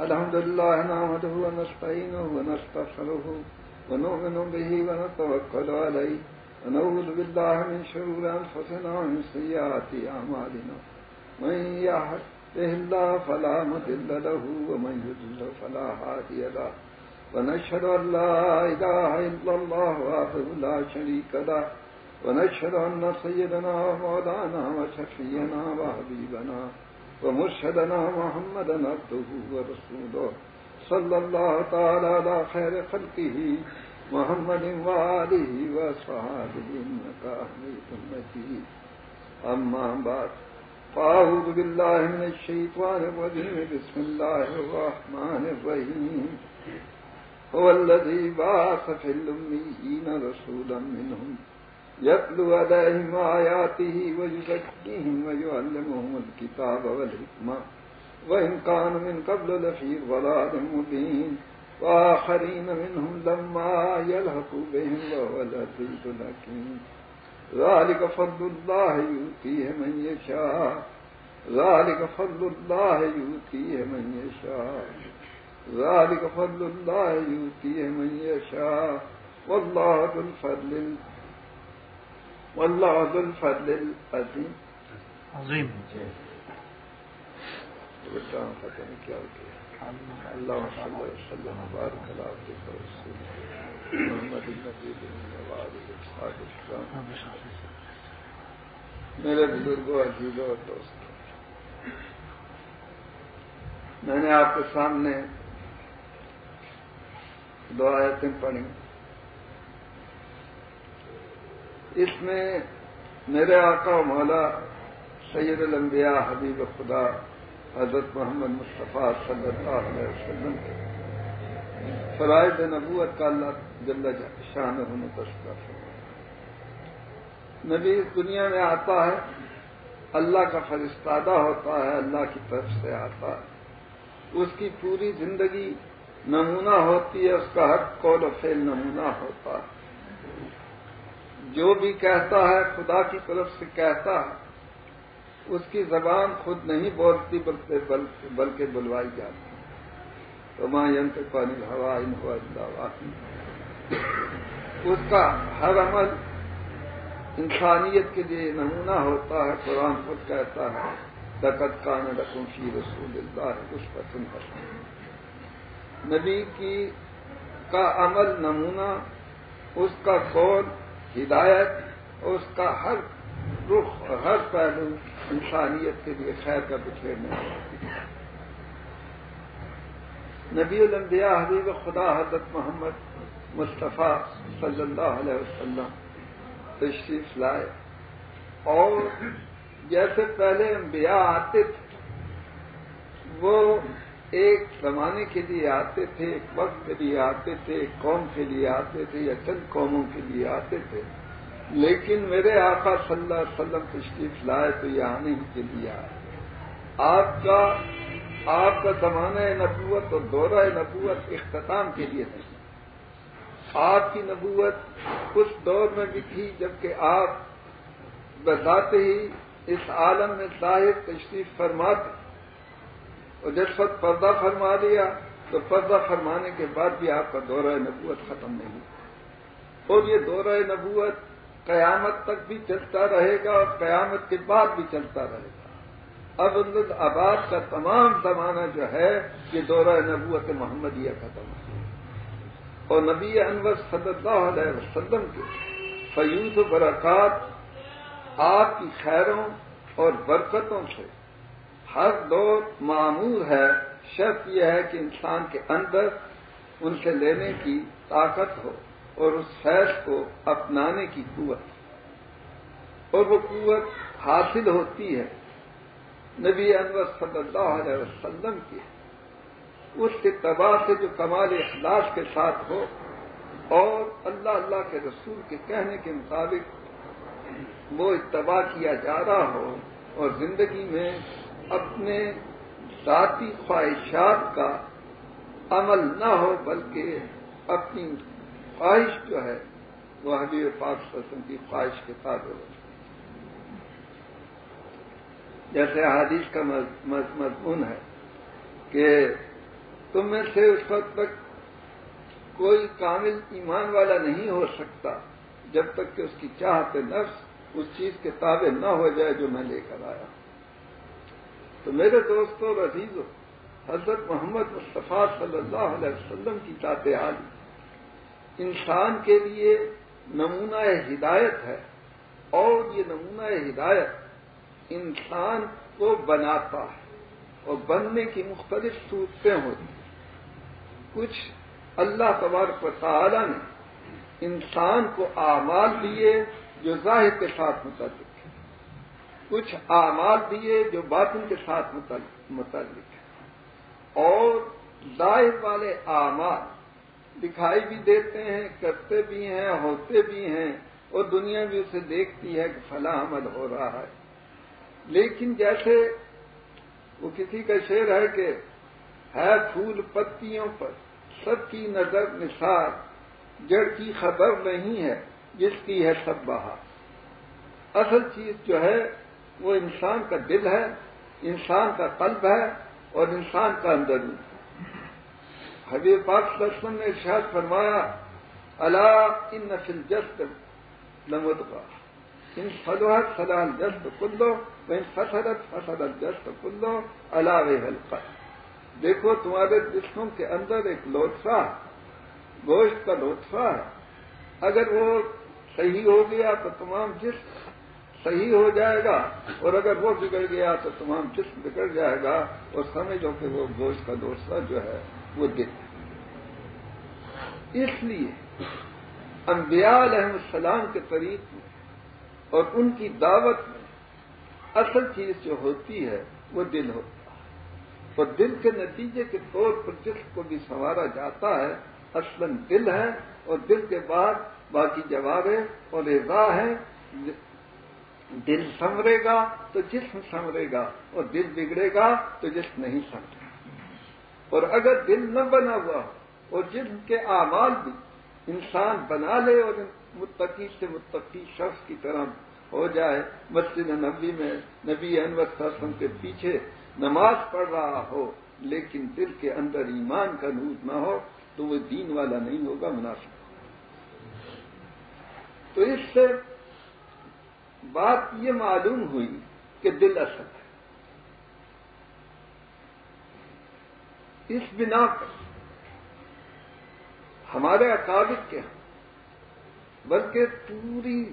الحمد لله نعمده ونستعينه ونستغفره ونؤمن به ونتوكل عليه ونعوذ بالله من شرور أنفسنا ومن سيئات أعمالنا. من يهده الله فلا مضل له ومن يضلل فلا هادي له. ونشهد أن لا إله إلا الله وحده لا شريك له. ونشهد أن سيدنا ومولانا وشفينا وحبيبنا ومرشدنا محمدا عبده ورسوله. صلى الله تعالى على خير خلقه محمد وآله وصحابه إنك أحمد مجيد. أما بعد، فأعوذ بالله من الشيطان الرجيم. بسم الله الرحمن الرحيم. هو الذي بعث في الأميين رسولا منهم يتلو عليهم آياته ويزكيهم ويعلمهم الكتاب والحكمة وإن كان من قبل لفي ضلال مبين وآخرين منهم لما يلحقوا بهم وهو العزيز الحكيم ذلك فضل الله يؤتيه من يشاء ذلك فضل الله يؤتيه من يشاء ذلك فضل الله يؤتيه من يشاء والله ذو الفضل واللہ ذو الفضل العظیم۔ عظیم۔ بیٹا پتہ نہیں کیا کیا اللہ صلی اللہ علیہ وسلم اللہ محمد النبی میرے بزرگوں عزیزوں اور دوستوں میں نے آپ کے سامنے دو آیتیں پڑھی اس میں میرے آقا و مولا سید الانبیاء حبیب خدا حضرت محمد مصطفیٰ صلی اللہ علیہ وسلم کے فرائض نبوت کا اللہ جل شان ہونے تشکر نبی، اس دنیا میں آتا ہے، اللہ کا فرستادہ ہوتا ہے، اللہ کی طرف سے آتا ہے۔ اس کی پوری زندگی نمونہ ہوتی ہے، اس کا ہر قول و فیل نمونہ ہوتا ہے۔ جو بھی کہتا ہے، خدا کی طرف سے کہتا ہے، اس کی زبان خود نہیں بولتی، بلکہ بلوائی جاتی تو ماں ینت پانی ہوا ان ہوا اس کا ہر عمل انسانیت کے لیے نمونہ ہوتا ہے، قرآن خود کہتا ہے دقت کان رقم فی رسول اللہ اس پسند نبی کی کا عمل نمونہ، اس کا قول ہدایت اور اس کا ہر رخ اور ہر پہلو انسانیت کے لیے خیر کا بچھیرنے نبی الانبیاء حبیب خدا حضرت محمد مصطفیٰ صلی اللہ علیہ وسلم تشریف لائے اور جیسے پہلے انبیاء آتے تھے، وہ ایک زمانے کے لیے آتے تھے، ایک وقت کے لیے آتے تھے، ایک قوم کے لیے آتے تھے یا چند قوموں کے لیے آتے تھے۔ لیکن میرے آقا صلی اللہ علیہ وسلم تشریف لائے تو یہ آنے ہی کے لیے آئے۔ آپ کا آپ کا زمانہ نبوت اور دورہ نبوت اختتام کے لیے نہیں۔ آپ کی نبوت اس دور میں بھی تھی جبکہ آپ بتاتے ہی اس عالم میں ظاہر تشریف فرماتے۔ اور جب وقت پردہ فرما دیا تو پردہ فرمانے کے بعد بھی آپ کا دورہ نبوت ختم نہیں اور یہ دورہ نبوت قیامت تک بھی چلتا رہے گا اور قیامت کے بعد بھی چلتا رہے گا۔ اب آباد کا تمام زمانہ جو ہے، یہ دورہ نبوت محمدیہ ختم ہے اور نبی انور صلی اللہ علیہ وسلم کے فیوز و برکات آپ کی خیروں اور برکتوں سے ہر دور معمور ہے، شرط یہ ہے کہ انسان کے اندر ان سے لینے کی طاقت ہو اور اس فیض کو اپنانے کی قوت۔ اور وہ قوت حاصل ہوتی ہے نبی انور صلی اللہ علیہ وسلم کی۔ اس کے تباہ سے جو کمال اخلاص کے ساتھ ہو اور اللہ اللہ کے رسول کے کہنے کے مطابق وہ اتباع کیا جا رہا ہو اور زندگی میں اپنے ذاتی خواہشات کا عمل نہ ہو، بلکہ اپنی خواہش جو ہے، وہ حبیب پاک وسلم کی خواہش کے ساتھ ہو۔ جیسے حادیث کا مضمون ہے کہ تم میں سے اس وقت تک کوئی کامل ایمان والا نہیں ہو سکتا، جب تک کہ اس کی چاہت نفس اس چیز کے تابع نہ ہو جائے جو میں لے کر آیا ہوں۔ تو میرے دوستوں عزیزوں حضرت محمد مصطفیٰ صلی اللہ علیہ وسلم کی ذات عالی انسان کے لیے نمونہ ہدایت ہے اور یہ نمونہ ہدایت انسان کو بناتا ہے اور بننے کی مختلف صورتیں ہوتی ہیں۔ کچھ اللہ تبارک و تعالی نے انسان کو اعمال دیے جو ظاہر کے ساتھ متعلق کچھ اعمال دیے جو باطن کے ساتھ متعلق ہے اور ظاہر والے اعمال دکھائی بھی دیتے ہیں، کرتے بھی ہیں، ہوتے بھی ہیں، اور دنیا بھی اسے دیکھتی ہے کہ فلاں عمل ہو رہا ہے۔ لیکن جیسے وہ کسی کا شعر ہے کہ ہے پھول پتیوں پر، سب کی نظر نثار جڑ کی خبر نہیں ہے، جس کی ہے سب بہار اصل چیز جو ہے وہ انسان کا دل ہے، انسان کا قلب ہے اور انسان کا اندرون حبیب پاک لسمن نے ارشاد فرمایا اللہ ان نسل جست نمودگا ان فلوحت فلاح جست کلو ان فصلت فصلت جست کلو اللہ حلقہ دیکھو، تمہارے جسموں کے اندر ایک لوٹفا گوشت کا لوٹفا ہے۔ اگر وہ صحیح ہو گیا تو تمام جسم صحیح ہو جائے گا۔ اور اگر وہ بگڑ گیا تو تمام جسم بگڑ جائے گا اور سمجھو کہ وہ گوشت کا لوٹفا جو ہے وہ دل اس لیے انبیاء علیہ السلام کے طریق میں اور ان کی دعوت میں اصل چیز جو ہوتی ہے وہ دل ہوتا ہے۔ اور دل کے نتیجے کے طور پر جسم کو بھی سنوارا جاتا ہے۔ اصلاً دل ہے اور دل کے بعد باقی جواب اور رضا ہے دل سنورے گا تو جسم سنورے گا اور دل بگڑے گا تو جسم نہیں سنورے گا۔ اور اگر دل نہ بنا ہوا اور جسم کے اعمال بھی انسان بنا لے اور متقی سے متقی شخص کی طرح ہو جائے، مسجد نبی میں نبی انور کے پیچھے نماز پڑھ رہا ہو لیکن دل کے اندر ایمان کا نور نہ ہو تو وہ دین والا نہیں ہوگا مناسب تو اس سے بات یہ معلوم ہوئی کہ دل اصل ہے۔ اس بنا پر ہمارے اکابر کے ہیں بلکہ پوری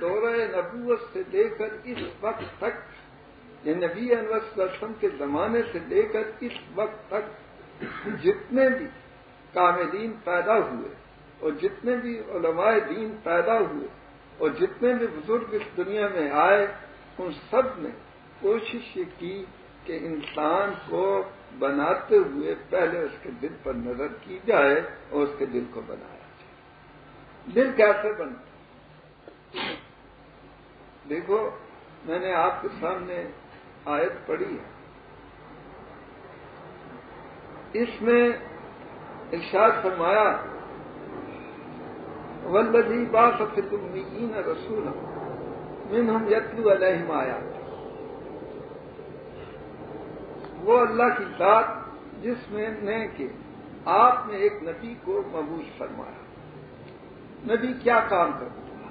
دورہ نبوت سے لے کر اس وقت تک یہ نبی انور وسلم کے زمانے سے لے کر اس وقت تک جتنے بھی کاملین پیدا ہوئے اور جتنے بھی علماء دین پیدا ہوئے اور جتنے بھی بزرگ اس دنیا میں آئے، ان سب نے کوشش یہ کی کہ انسان کو بناتے ہوئے پہلے اس کے دل پر نظر کی جائے اور اس کے دل کو بنایا جائے۔ دل کیسے بنتا؟ دیکھو، میں نے آپ کے سامنے آیت پڑی ہے۔ اس میں ارشاد فرمایا ولدی با سفید رسول من ہم یتلو علیہم آیا وہ اللہ کی ذات جس میں نے کہ آپ نے ایک نبی کو مبوس فرمایا. نبی کیا کام کرتا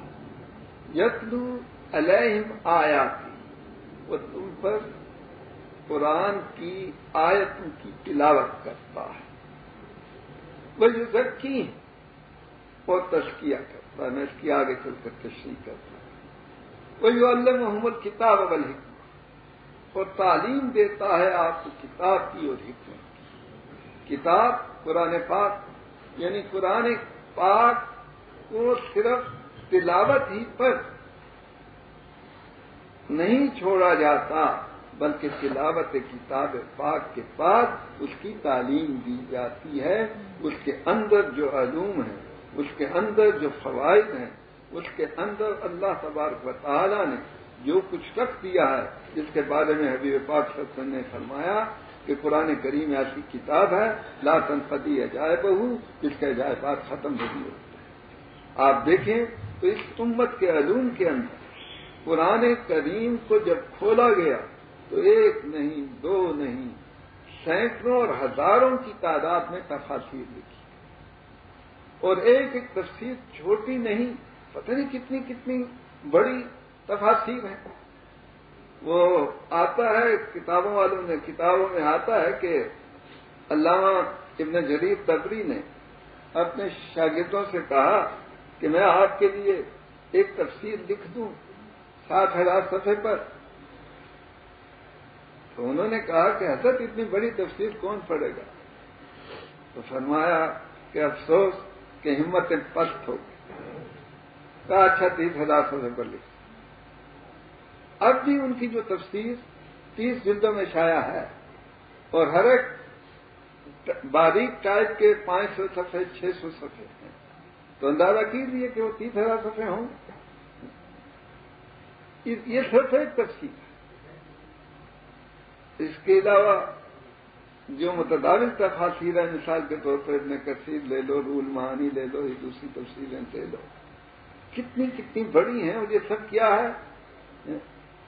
یتلو علیہم آیا وہ تم پر قرآن کی آیتوں کی تلاوت کرتا ہے. وہ جو ذکی اور تشکیہ کرتا ہے، میں اس کی آگے چل کر تشریح کرتا ہوں۔ وہ جو اللہ محمد کتاب اول حکمت۔ اور تعلیم دیتا ہے آپ کو کتاب کی اور حکمت کتاب قرآن پاک یعنی قرآن پاک کو صرف تلاوت ہی پر نہیں چھوڑا جاتا، بلکہ تلاوت کتاب پاک کے بعد اس کی تعلیم دی جاتی ہے۔ اس کے اندر جو علوم ہیں اس کے اندر جو فوائد ہیں، اس کے اندر اللہ تبارک و تعالی نے جو کچھ رکھ دیا ہے، جس کے بارے میں حبیب پاک سب نے فرمایا کہ قرآن کریم ایسی کتاب ہے، لا تنفتی عجائب ہو جس کے عجائبات ختم ہو گئی آپ دیکھیں تو اس امت کے علوم کے اندر قرآن کریم کو جب کھولا گیا تو ایک نہیں، دو نہیں، سینکڑوں اور ہزاروں کی تعداد میں تفاصیر لکھی۔ اور ایک ایک تفسیر چھوٹی نہیں، پتہ نہیں کتنی کتنی بڑی تفاصیر ہیں۔ وہ آتا ہے، کتابوں والوں نے، کتابوں میں آتا ہے کہ علامہ ابن جریر تبری نے اپنے شاگردوں سے کہا کہ میں آپ کے لیے ایک تفسیر لکھ دوں سات ہزار صفحے پر۔ تو انہوں نے کہا کہ حضرت اتنی بڑی تفسیر کون پڑے گا؟ تو فرمایا کہ افسوس کہ ہمت پست ہو۔ کہا اچھا تیس ہزار صفحے پر لکھ اب بھی ان کی جو تفسیر تیس جلدوں میں شائع ہے اور ہر ایک باریک ٹائپ کے پانچ سو صفحے، چھ سو صفحے ہیں۔ تو اندازہ کیجیے کہ وہ تیس ہزار صفحے ہوں۔ یہ صرف ایک تفصیل ہے۔ اس کے علاوہ جو متداول تفاصیر ہے، مثال کے طور پر ابن کثیر لے لو، رول مہانی لے لو یہ دوسری تفصیلیں لے لو۔ کتنی کتنی بڑی ہیں اور یہ سب کیا ہے؟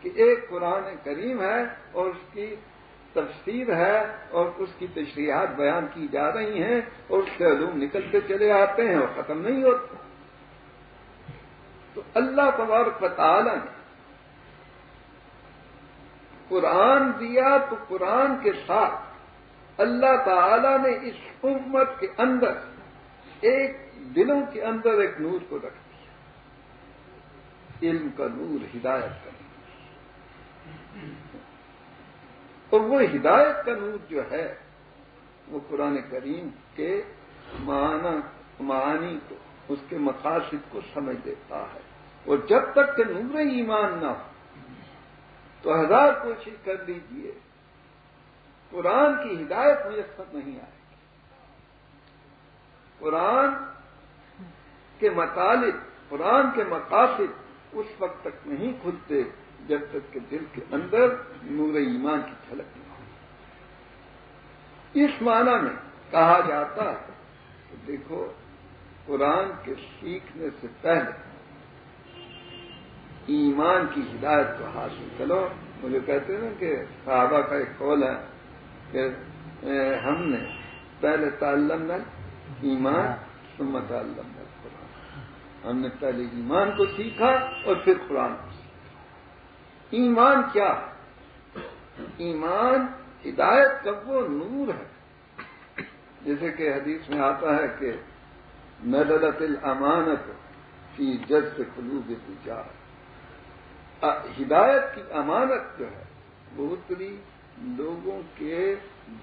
کہ ایک قرآن کریم ہے اور اس کی تفسیر ہے اور اس کی تشریحات بیان کی جا رہی ہیں اور اس سے علوم نکلتے چلے آتے ہیں اور ختم نہیں ہوتے۔ تو اللہ تبارک تعالی نے قرآن دیا تو قرآن کے ساتھ اللہ تعالی نے اس امت کے اندر، ایک دلوں کے اندر ایک نور کو رکھ دیا۔ علم کا نور ہدایت کا نور۔ اور وہ ہدایت کا نور جو ہے، وہ قرآن کریم کے معنی کو، اس کے مقاصد کو سمجھ دیتا ہے۔ اور جب تک کہ نور ایمان نہ ہو، تو ہزار کوشش کر لیجیے قرآن کی ہدایت میسر نہیں آئے گی۔ قرآن کے مطالب، قرآن کے مقاصد اس وقت تک نہیں کھلتے جب تک کہ دل کے اندر نور ایمان کی جھلک نہ ہو۔ اس معنی میں کہا جاتا ہے کہ دیکھو، قرآن کے سیکھنے سے پہلے ایمان کی ہدایت کو حاصل کرو۔ مجھے کہتے ہیں نا کہ صحابہ کا ایک قول ہے کہ ہم نے پہلے تعلم نل ایمان سمت تعلم نل قرآن۔ ہم نے پہلے ایمان کو سیکھا اور پھر قرآن کو سیکھا۔ ایمان کیا؟ ایمان ہدایت کا وہ نور ہے۔ جیسے کہ حدیث میں آتا ہے کہ ندلت الامانت فی جز سے قلوب تجارت ہدایت کی امانت جو ہے وہ اتری لوگوں کے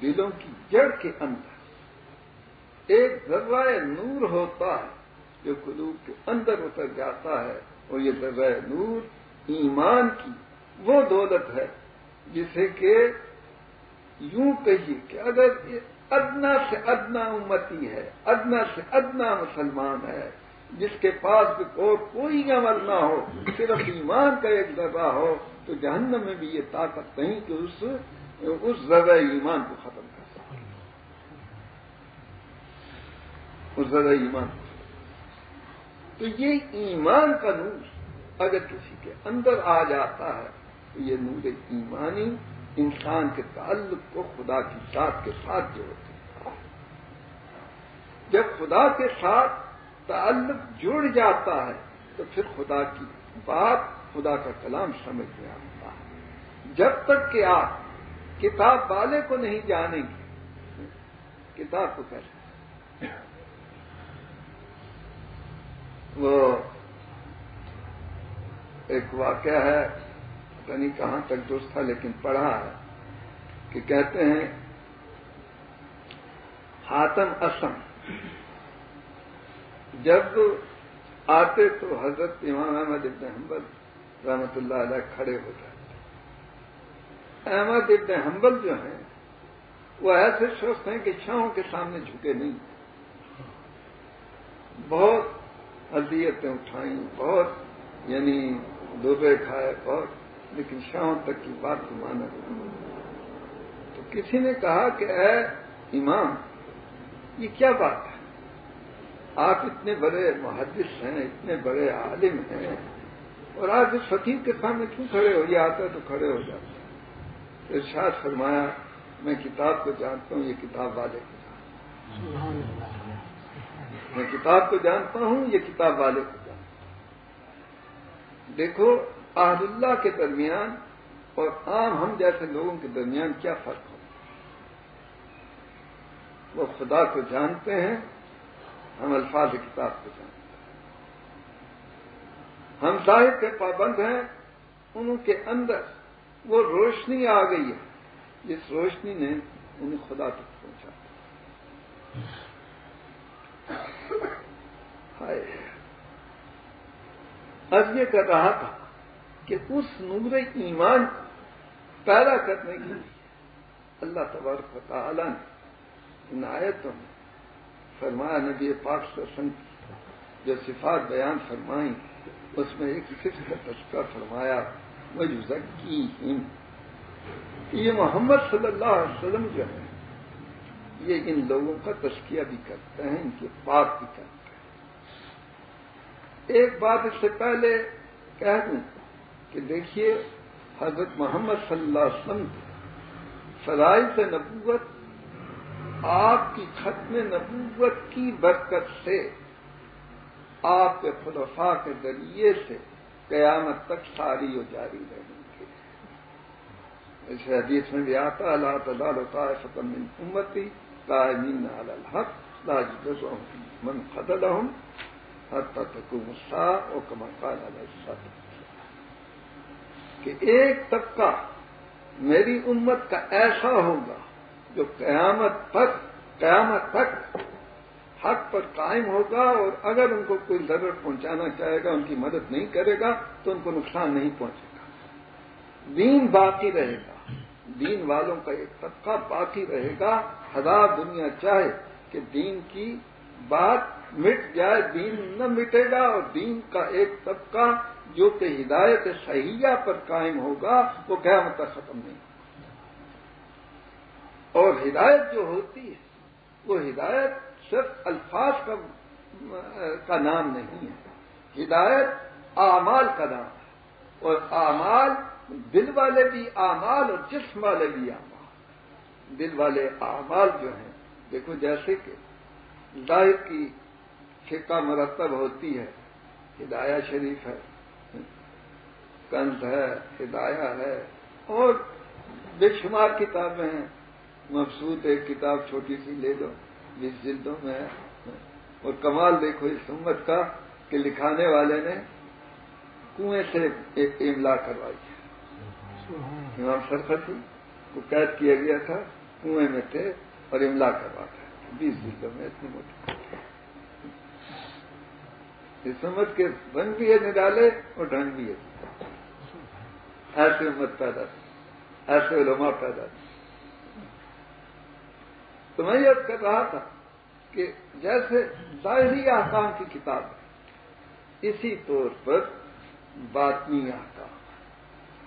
دلوں کی جڑ کے اندر ایک ذرائع نور ہوتا ہے جو قلوب کے اندر اتر جاتا ہے اور یہ ذرائع نور ایمان کی وہ دولت ہے جسے کہ یوں کہیے کہ اگر ادنا سے ادنا امتی ہے، ادنا سے ادنا مسلمان ہے، جس کے پاس اور کوئی عمل نہ ہو، صرف ایمان کا ایک ذرہ ہو، تو جہنم میں بھی یہ طاقت نہیں کہ اس اس ذرہ ایمان کو ختم کر سکے اس ذرہ ایمان کو تو یہ ایمان کا نور اگر کسی کے اندر آ جاتا ہے، تو یہ نور ایمانی انسان کے تعلق کو خدا کی ذات کے ساتھ جوڑتے ہیں جب خدا کے ساتھ تعلق جڑ جاتا ہے، تو پھر خدا کی بات، خدا کا کلام سمجھ میں آتا ہے۔ جب تک کہ آپ کتاب والے کو نہیں جانیں گے۔ کتاب کو کیسے وہ ایک واقعہ ہے، پتہ نہیں کہاں تک دوست تھا، لیکن پڑھا ہے کہ کہتے ہیں ہاتم اسم۔ جب آتے تو حضرت امام احمد ابن حنبل رحمت اللہ علیہ کھڑے ہو جاتے۔ احمد ابن حنبل جو ہیں، وہ ایسے شخص ہیں کہ چھاؤں کے سامنے جھکے نہیں۔ بہت اذیتیں اٹھائیں، بہت یعنی دوبے کھائے، بہت، لیکن شاہوں تک کی بات کو مانا۔ تو کسی نے کہا کہ اے امام، یہ کیا بات ہے؟ آپ اتنے بڑے محدث ہیں، اتنے بڑے عالم ہیں، اور آپ اس فقیر کے سامنے کیوں کھڑے ہو؟ یہ آتا تو کھڑے ہو جاتے ارشاد فرمایا، میں کتاب کو جانتا ہوں، یہ کتاب والے کو جانتا ہوں۔ میں کتاب کو جانتا ہوں، یہ کتاب والے کو جانتا ہوں۔ دیکھو آحد اللہ کے درمیان اور عام ہم جیسے لوگوں کے درمیان کیا فرق ہو؟ وہ خدا کو جانتے ہیں، ہم الفاظ کتاب کو جانتے ہیں۔ ہم ظاہر کے پابند ہیں ان کے اندر وہ روشنی آ گئی ہے۔ جس روشنی نے انہیں خدا تک پہنچا اب یہ کر رہا تھا کہ اس نور ایمان پیدا کرنے کے لیے اللہ تبارک و تعالی نے ان آیتوں میں فرمایا، نبی پاک سنگ جو صفات بیان فرمائیں، اس میں ایک صرف کا تذکرہ فرمایا۔ مجھے یہ محمد صلی اللہ علیہ وسلم جو ہے یہ ان لوگوں کا تشکیہ بھی کرتے ہیں، ان کے پاک بھی کرتے ہیں۔ ایک بات اس سے پہلے کہہ دوں کہ دیکھیے، حضرت محمد صلی اللہ علیہ وسلم سرائی سے نبوت آپ کی ختم نبوت کی برکت سے آپ کے خلفاء کے ذریعے سے قیامت تک ساری و جاری رہیں گے اس حدیث میں بھی آتا اللہ تعالیٰ فتم امتی قائمین الحق لاج من خدل ہوں ہر تک اور کمکان کہ ایک طبقہ میری امت کا ایسا ہوگا جو قیامت تک قیامت تک حق پر قائم ہوگا اور اگر ان کو کوئی ضرورت پہنچانا چاہے گا، ان کی مدد نہیں کرے گا، تو ان کو نقصان نہیں پہنچے گا۔ دین باقی رہے گا۔ دین والوں کا ایک طبقہ باقی رہے گا۔ ہزار دنیا چاہے کہ دین کی بات مٹ جائے، دین نہ مٹے گا اور دین کا ایک طبقہ جو کہ ہدایت صحیحہ پر قائم ہوگا، وہ قیامت تک ختم نہیں اور ہدایت جو ہوتی ہے، وہ ہدایت صرف الفاظ کا کا نام نہیں ہے۔ ہدایت اعمال کا نام ہے۔ اور اعمال، دل والے بھی اعمال اور جسم والے بھی اعمال۔ دل والے اعمال جو ہیں، دیکھو جیسے کہ ظاہر کی فقہ مرتب ہوتی ہے، ہدایہ شریف ہے، کنز ہے، ہدایہ ہے۔ اور بے شمار کتابیں ہیں۔ مقصود ایک کتاب چھوٹی سی لے لو۔ جس جلدوں میں اور کمال دیکھو اس امت کا کہ لکھانے والے نے کنویں سے ایک املا کروائی ہے۔ امام سرفتی کو قید کیا گیا تھا، کنویں میں تھے اور املا کرواتا بیس جلدوں میں اتنی موٹی۔ اس امت کے بن بھی ہے نڈالے اور ڈھنگ بھی ہے۔ ایسے امت پیدا تھی ایسے علماء پیدا تھی تو میں یہ کر رہا تھا کہ جیسے ظاہری احکام کی کتاب ہے، اسی طور پر باطنی احکام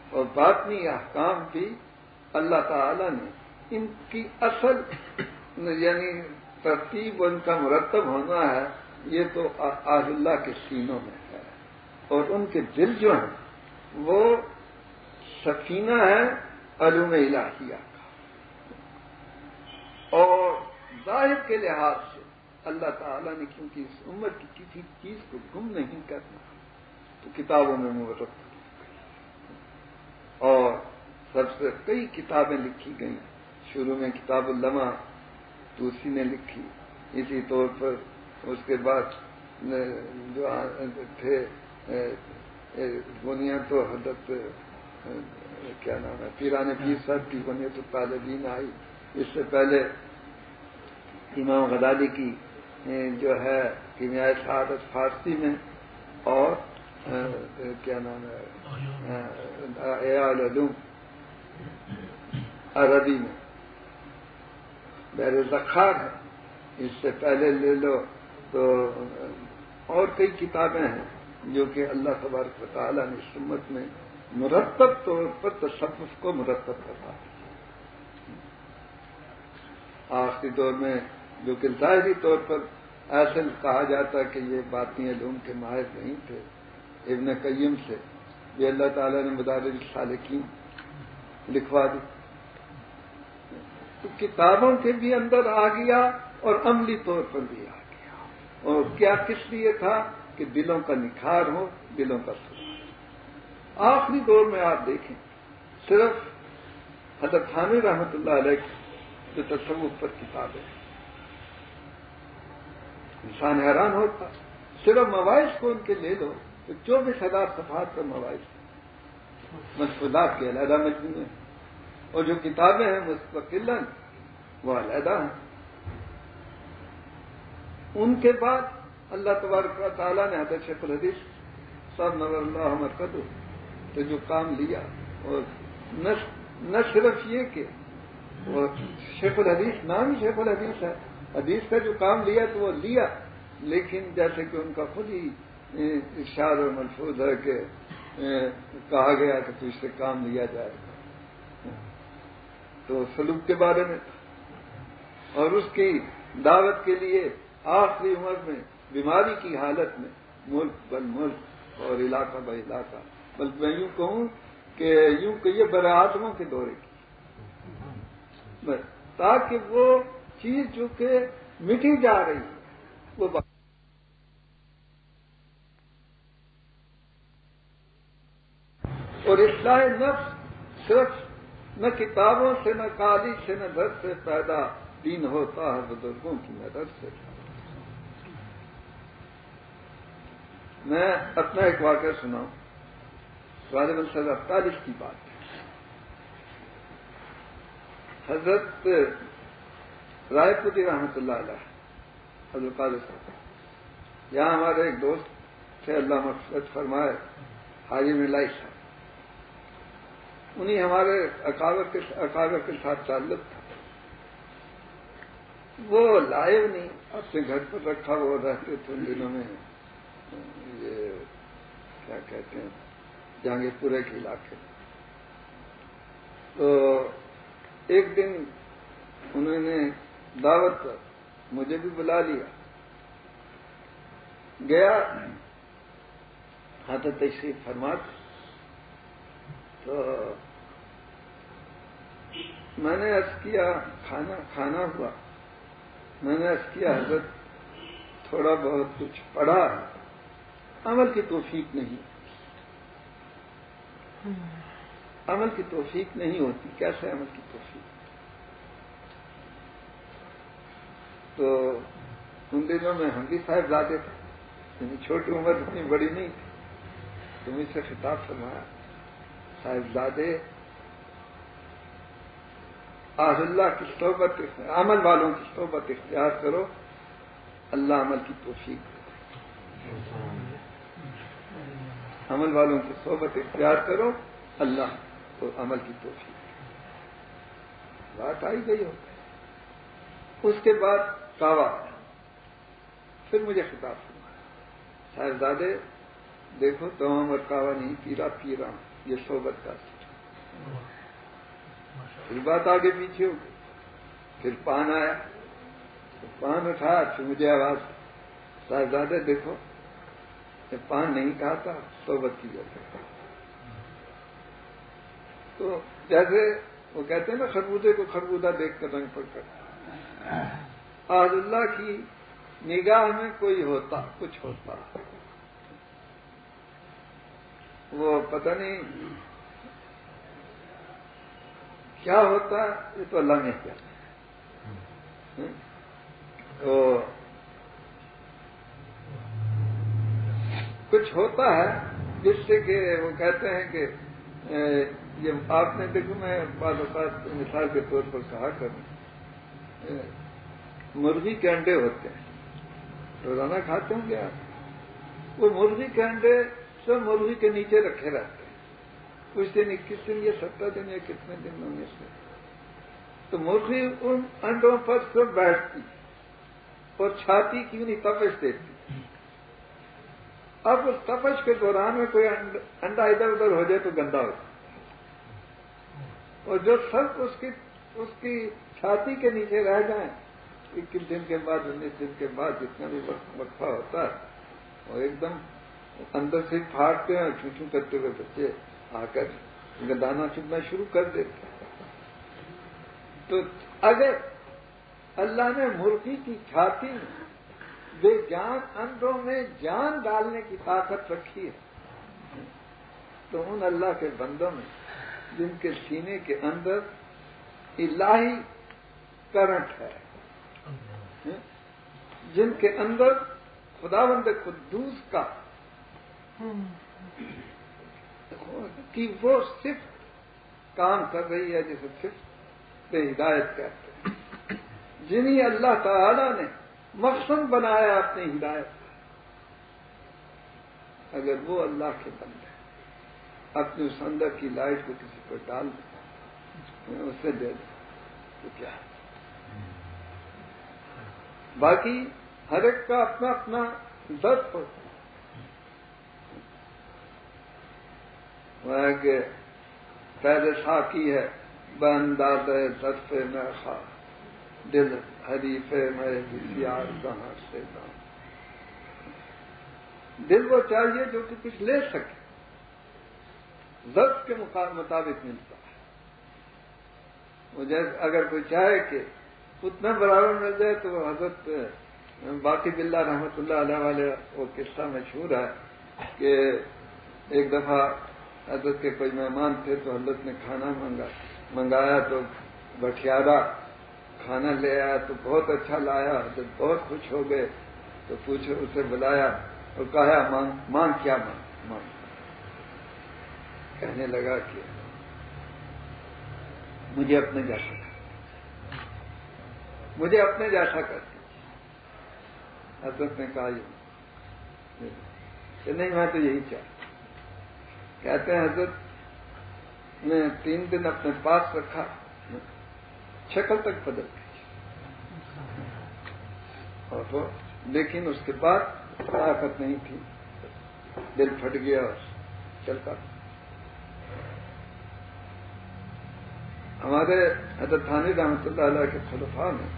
اور باطنی احکام بھی اللہ تعالی نے ان کی اصل یعنی ترتیب ان کا مرتب ہونا ہے، یہ تو آج اللہ کے سینوں میں ہے۔ اور ان کے دل جو ہیں، وہ سکینہ ہے علوم الہیہ۔ اور ظاہر کے لحاظ سے اللہ تعالیٰ نے کیونکہ اس عمر کی کسی چیز کو گم نہیں کرنا، تو کتابوں میں مرتب اور سب سے کئی کتابیں لکھی گئیں۔ شروع میں کتاب الما توسی نے لکھی۔ اسی طور پر اس کے بعد جو تھے بنیاد تو حضرت کیا نام ہے، پیران پیر صاحب کی بنیاد تو طالبین آئی۔ اس سے پہلے امام غزالی کی جو ہے کیمیائی سعادت فارسی میں اور کیا نام ہے علوم عربی میں. بیر زخار ہے. اس سے پہلے لے لو تو اور کئی کتابیں ہیں جو کہ اللہ تبارک تعالیٰ نے سمت میں مرتب طور پر تصوف کو مرتب کرتا ہے. آخری دور میں جو کہ ظاہری طور پر ایسے کہا جاتا کہ یہ باتیں علوم کے ماہر نہیں تھے، ابن قیم سے۔ یہ اللہ تعالیٰ نے مدارج سالکین لکھوا دی۔ تو کتابوں کے بھی اندر آ گیا اور عملی طور پر بھی آ گیا۔ اور کیا کس لیے تھا کہ دلوں کا نکھار ہو، دلوں کا سر آخری دور میں آپ دیکھیں، صرف حضرت خانی رحمت اللہ علیہ جو تصوف پر کتابیں۔ انسان حیران ہوتا صرف مواعث کو ان کے لے لو تو چوبیس ہزار صفحات کا مواعث مشغولات کے علیحدہ مجموعے ہیں۔ اور جو کتابیں ہیں مستقل وہ علیحدہ ہیں۔ ان کے بعد اللہ تبارک تعالیٰ نے حضرت شیخ الحدیث صاحب نور اللہ مرکز تو جو کام لیا اور نہ صرف یہ کہ وہ شیخ الحدیث نام ہی شیخ الحدیث ہے۔ حدیث کا جو کام لیا تو وہ لیا، لیکن جیسے کہ ان کا خود ہی ارشاد اور ملفوظ ہے کہ کہا گیا کہ تو اس سے کام لیا جائے تو سلوک کے بارے میں، اور اس کی دعوت کے لیے آخری عمر میں، بیماری کی حالت میں، ملک بل ملک اور علاقہ ب علاقہ۔ بلکہ میں یوں کہوں کہ، یوں کہیے برآموں کے دورے کی۔ تاکہ وہ چیز جو کہ مٹی جا رہی ہے۔ وہ اور اصلاح نفس صرف نہ کتابوں سے، نہ کالی سے، نہ در سے پیدا دین ہوتا ہے، بزرگوں کی مدد سے۔ میں اپنا ایک واقعہ سناؤں۔ غالب سر اڑتالیس کی بات۔ حضرت رائے پتی رحمۃ اللہ علیہ، حضرت صاحب یہاں ہمارے ایک دوست تھے، اللہ مقصد فرمائے، حاجی ملائی صاحب۔ انہیں ہمارے اکاگر کے کے ساتھ تعلق تھا۔ وہ لائے نہیں اپنے گھر پر رکھا وہ رہتے تھے۔ ان دنوں میں، یہ کیا کہتے ہیں جہانگیر پورے کے علاقے۔ تو ایک دن انہوں نے دعوت پر مجھے بھی بلا لیا۔ گیا، حضرت تشریف فرمات تو میں نے ایس کیا، کھانا کھانا ہوا۔ میں نے ایس کیا، حضرت، تھوڑا بہت کچھ پڑھا۔ عمل کی توفیق نہیں۔ عمل کی توفیق نہیں ہوتی، کیسے عمل کی توفیق؟ تو ان دنوں میں ہم بھی صاحب زیادہ تھے یعنی چھوٹی عمر اتنی بڑی نہیں تھی۔ تمہیں سے خطاب فرمایا صاحبزادے آج اللہ کی صحبت، عمل والوں کی صحبت اختیار کرو، اللہ عمل کی توفیق عمل والوں کی صحبت اختیار کرو، اللہ کو عمل کی توفیق۔ بات آئی گئی ہو۔ اس کے بعد کعوا پھر مجھے خطاب فرمایا۔ صاحبزادے، دیکھو تو اور کعوا نہیں پی رہا پی رہا یہ صحبت کا پھر بات آگے پیچھے ہو گئی۔ پھر پان آیا۔ تو پان اٹھایا پھر مجھے آواز۔ صاحبزادے، دیکھو پان نہیں کہا تھا، صحبت کی جاتا تو جیسے وہ کہتے ہیں نا خربوزے کو خربوزہ دیکھ کر رنگ پڑ کر۔ آج اللہ کی نگاہ میں کوئی ہوتا، کچھ ہوتا۔ وہ پتہ نہیں کیا ہوتا، یہ تو اللہ نے کیا۔ تو کچھ ہوتا ہے جس سے کہ وہ کہتے ہیں کہ یہ آپ نے دیکھو میں بعض اوقات مثال کے طور پر کہا کروں مرغی کے انڈے ہوتے ہیں۔ روزانہ کھاتے ہوں گے آپ؟ وہ مرغی کے انڈے سب مرغی کے نیچے رکھے رہتے ہیں۔ کچھ دن، اکیس دن یا سترہ دن یا کتنے دن میں سے۔ تو مرغی ان انڈوں پر سب بیٹھتی اور چھاتی کیوں نہیں؟ تپش دیتی۔ اب اس تپش کے دوران میں کوئی انڈا ادھر ادھر ہو جائے تو گندا ہو جائے۔ اور جو سب اس کی اس کی چھاتی کے نیچے رہ جائیں اکیس دن کے بعد، انیس دن کے بعد جتنا بھی وقفہ ہوتا ہے، وہ ایک دم اندر سے پھاڑتے ہیں اور چھو کرتے ہوئے بچے آ کر دانا چگنا شروع کر دیتے تو اگر اللہ نے مرغی کی چھاتی میں بے جان اندروں میں جان ڈالنے کی طاقت رکھی ہے۔ تو ان اللہ کے بندوں میں جن کے سینے کے اندر الہی کرنٹ ہے، جن کے اندر خدا بند قدوس کا کہ وہ صرف کام کر رہی ہے جسے صرف ہدایت کہتے ہیں۔ جنہیں اللہ تعالی نے مقصد بنایا اپنی ہدایت۔ اگر وہ اللہ کے بندے اپنے اس اندر کی لائٹ کو کسی کو ڈال دیں اسے دے دیں تو کیا باقی ہر ایک کا اپنا اپنا درد ہوتا کہ پہلے ساکی ہے بنداد درف میں خا دل۔ حریف میں یار کہاں سے دل وہ چاہیے جو کہ کچھ لے سکے۔ ضبط کے مطابق ملتا ہے۔ مجھے اگر کوئی چاہے کہ اتنا برابر مل جائے تو حضرت باقی بلّہ رحمۃ اللہ علیہ والے وہ قصہ مشہور ہے کہ ایک دفعہ حضرت کے کوئی مہمان تھے تو حضرت نے کھانا منگا، منگایا تو بٹھیارا کھانا لے آیا تو بہت اچھا لایا حضرت بہت خوش ہو گئے تو پوچھو، اسے بلایا اور کہا مانگ مانگ کیا مانگ مانگ کہنے لگا کہ مجھے اپنے جیسا کر مجھے اپنے جیسا کر حضرت نے کہا، یہ کہ نہیں، میں تو یہی چاہتا کہتے ہیں، حضرت نے تین دن اپنے پاس رکھا۔ شکل تک بدل گئی۔ اور لیکن اس کے بعد طاقت نہیں تھی۔ دل پھٹ گیا اور چلتا ہمارے حضرت تھانی رحمۃ اللہ علیہ کے خلفاء میں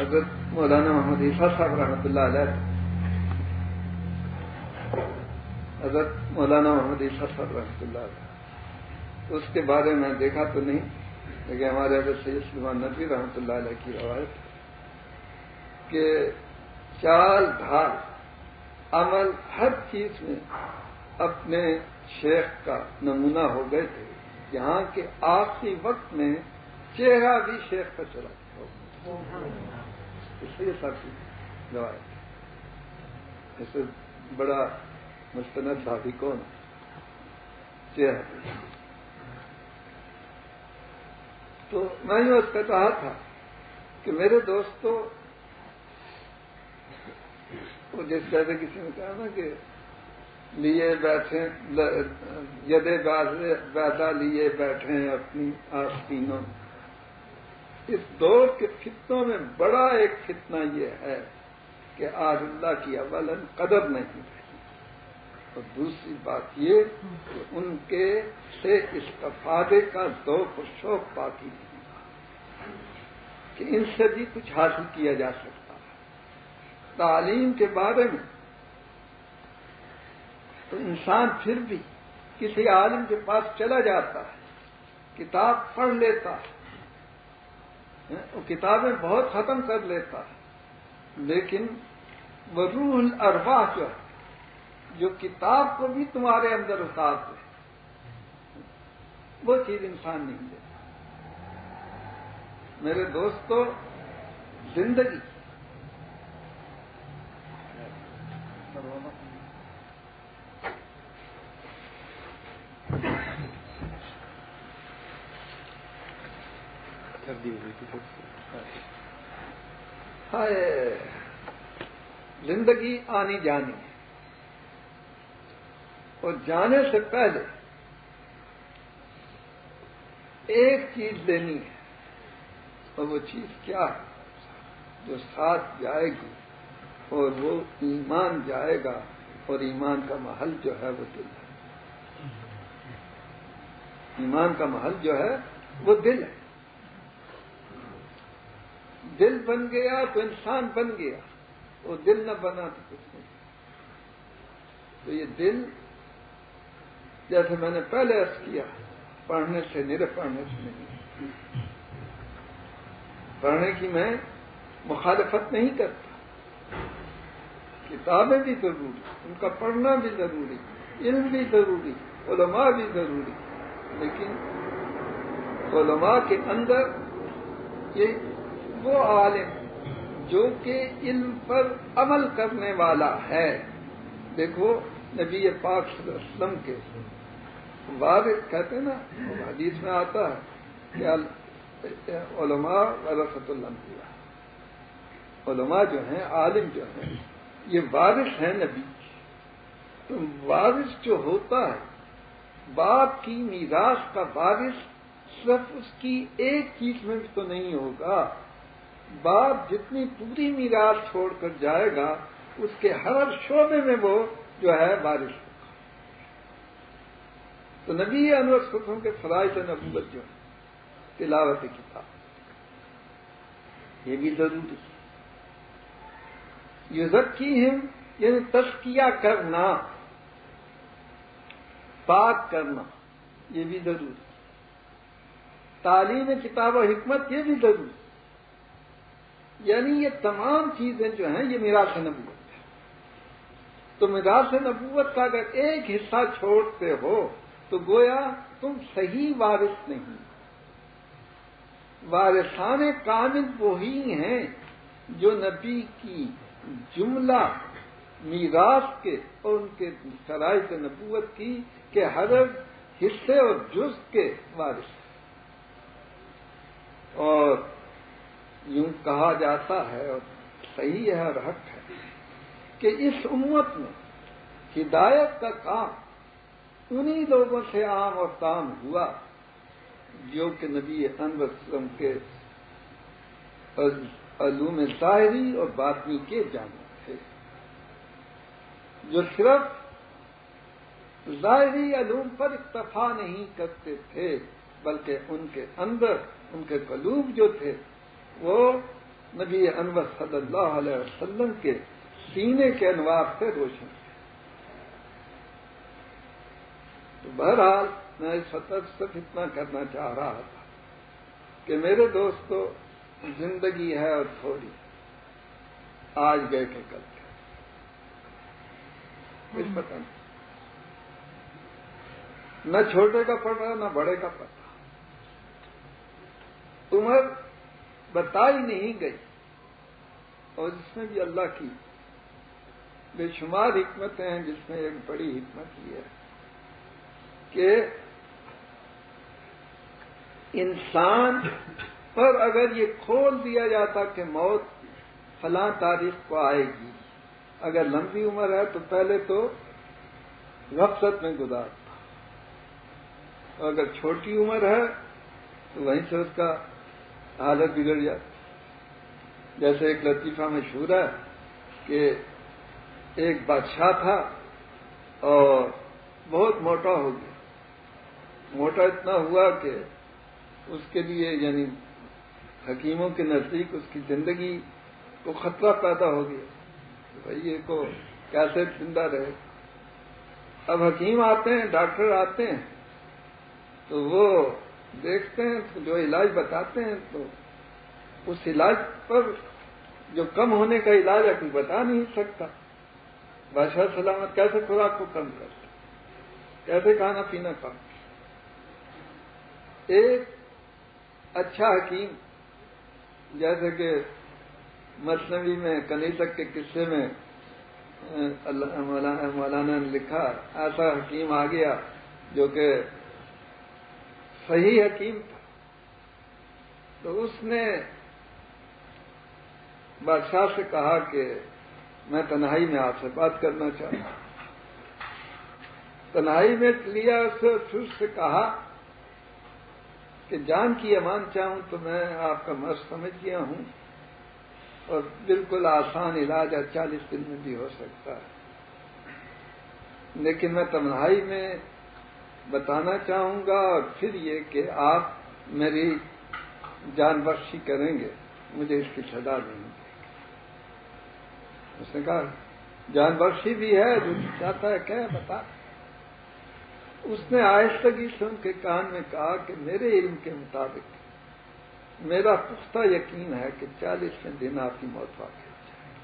حضرت مولانا محمد عیسیٰ صاحب رحمۃ اللہ علیہ حضرت مولانا محمد عیسیٰ صاحب رحمۃ اللہ علیہ اس کے بارے میں دیکھا تو نہیں۔ لیکن ہمارے حضرت سید سلمان نبی رحمۃ اللہ علیہ کی روایت کہ چال ڈھال عمل ہر چیز میں اپنے شیخ کا نمونہ ہو گئے تھے۔ یہاں کے آخری وقت میں چہرہ بھی شیخ کا چلا اس لیے سب روایت۔ اس سے بڑا مستند بھابھی کون؟ چہرہ۔ تو میں یہ اس کا کہا تھا کہ میرے دوستوں وہ جس جیسے کسی نے کہا نا کہ لیے بیٹھے یدے بیدا لیے بیٹھے اپنی آستینوں اس دور کے فتنوں میں بڑا ایک فتنہ یہ ہے کہ آج اللہ کی اولن قدر نہیں رہی اور دوسری بات یہ کہ ان کے سے استفادے کا ذوق و شوق باقی نہیں کہ ان سے بھی کچھ حاصل کیا جا سکتا ہے۔ تعلیم کے بارے میں تو انسان پھر بھی کسی عالم کے پاس چلا جاتا ہے، کتاب پڑھ لیتا ہے کتابیں بہت ختم کر لیتا ہے، لیکن وہ روح الارواح جو ہے جو کتاب کو بھی تمہارے اندر اتار دے وہ چیز انسان نہیں دے میرے دوستو، زندگی۔ زندگی آنی جانی۔ اور جانے سے پہلے ایک چیز دینی ہے اور وہ چیز کیا ہے؟ جو ساتھ جائے گی اور وہ ایمان جائے گا اور ایمان کا محل جو ہے وہ دل ہے۔ ایمان کا محل جو ہے وہ دل ہے۔ دل بن گیا تو انسان بن گیا وہ دل نہ بنا تو کچھ نہیں۔ تو یہ دل جیسے میں نے پہلے عرض کیا، پڑھنے سے نر پڑھنے سے نہیں۔ پڑھنے کی میں مخالفت نہیں کرتا۔ کتابیں بھی ضروری، ان کا پڑھنا بھی ضروری، علم بھی ضروری، علماء بھی ضروری۔ لیکن علماء کے اندر یہ وہ عالم جو کہ علم پر عمل کرنے والا ہے۔ دیکھو، نبی پاک صلی اللہ علیہ وسلم کے وارث کہتے ہیں نا حدیث میں آتا ہے کہ علماء ورثت الانبیاء۔ علماء جو ہیں، عالم جو ہیں، یہ وارث ہیں نبی۔ تو وارث جو ہوتا ہے، باپ کی میراث کا وارث صرف اس کی ایک چیز میں بھی تو نہیں ہوگا۔ باپ جتنی پوری میراث چھوڑ کر جائے گا، اس کے ہر شعبے میں وہ جو ہے بارش تو نبی انور سکھوں کے فرائض نبوت جو ہے تلاوت کتاب۔ یہ بھی ضروری ہے۔ یہ ذکی یعنی تسکیہ کرنا، پاک کرنا، یہ بھی ضروری تعلیم کتاب و حکمت، یہ بھی ضروری یعنی یہ تمام چیزیں جو ہیں، یہ میراث نبوت ہے۔ تو میراث نبوت کا اگر ایک حصہ چھوڑتے ہو تو گویا تم صحیح وارث نہیں۔ وارثان کامل وہی ہیں جو نبی کی جملہ میراث کے اور ان کے شرائط نبوت کی کہ ہر حصے اور جز کے وارث۔ اور یوں کہا جاتا ہے اور صحیح ہے اور حق ہے کہ اس امت میں ہدایت کا کام انہی لوگوں سے عام اور تام ہوا جو کہ نبی انور کے علوم ظاہری اور باطنی کے جانے تھے، جو صرف ظاہری علوم پر اکتفا نہیں کرتے تھے، بلکہ ان کے اندر ان کے قلوب جو تھے، وہ نبی انور صلی اللہ علیہ وسلم کے سینے کے انوار سے روشن تھے تو بہرحال میں اس صرف اتنا کرنا چاہ رہا تھا کہ میرے دوستو زندگی ہے اور تھوڑی آج گئے کہ کل۔ کچھ پتہ نہیں۔ نہ چھوٹے کا پڑ رہا نہ بڑے کا پتہ عمر بتائی نہیں گئی۔ اور جس میں بھی اللہ کی بے شمار حکمتیں ہیں جس میں ایک بڑی حکمت یہ ہے۔ کہ انسان پر اگر یہ کھول دیا جاتا کہ موت فلاں تاریخ کو آئے گی، اگر لمبی عمر ہے تو پہلے تو غفصت میں گزارتا اگر چھوٹی عمر ہے تو وہیں سے اس کا حالت بگڑ جاتی۔ جیسے ایک لطیفہ مشہور ہے کہ ایک بادشاہ تھا اور بہت موٹا ہو گیا۔ موٹا اتنا ہوا کہ اس کے لیے یعنی حکیموں کے نزدیک اس کی زندگی کو خطرہ پیدا ہو گیا۔ بھائی، یہ کو کیسے زندہ رہے؟ اب حکیم آتے ہیں، ڈاکٹر آتے ہیں، تو وہ دیکھتے ہیں جو علاج بتاتے ہیں، تو اس علاج پر جو کم ہونے کا علاج ہے، کوئی بتا نہیں سکتا۔ بادشاہ سلامت کیسے خوراک کو کم کرتا؟ کیسے کھانا پینا کم ایک اچھا حکیم، جیسے کہ مصنوعی میں کنیسک کے قصے میں مولانا نے لکھا، ایسا حکیم آ گیا جو کہ صحیح حکیم تھا۔ تو اس نے بادشاہ سے کہا کہ میں تنہائی میں آپ سے بات کرنا چاہتا ہوں۔ تنہائی میں لیا اسے سے کہا کہ جان کی امان چاہوں تو میں آپ کا مرض سمجھ گیا ہوں اور بالکل آسان علاج ہے، چالیس دن میں بھی ہو سکتا ہے۔ لیکن میں تنہائی میں بتانا چاہوں گا اور پھر یہ کہ آپ میری جان بخشی کریں گے، مجھے اس کی سزا دیں گے۔ اس نے کہا، جان بخشی بھی ہے، جو چاہتا ہے کہ بتا۔ اس نے آہستگی سے ان کے کان میں کہا کہ میرے علم کے مطابق میرا پختہ یقین ہے کہ چالیسویں دن آپ کی موت واقع ہو جائے گی۔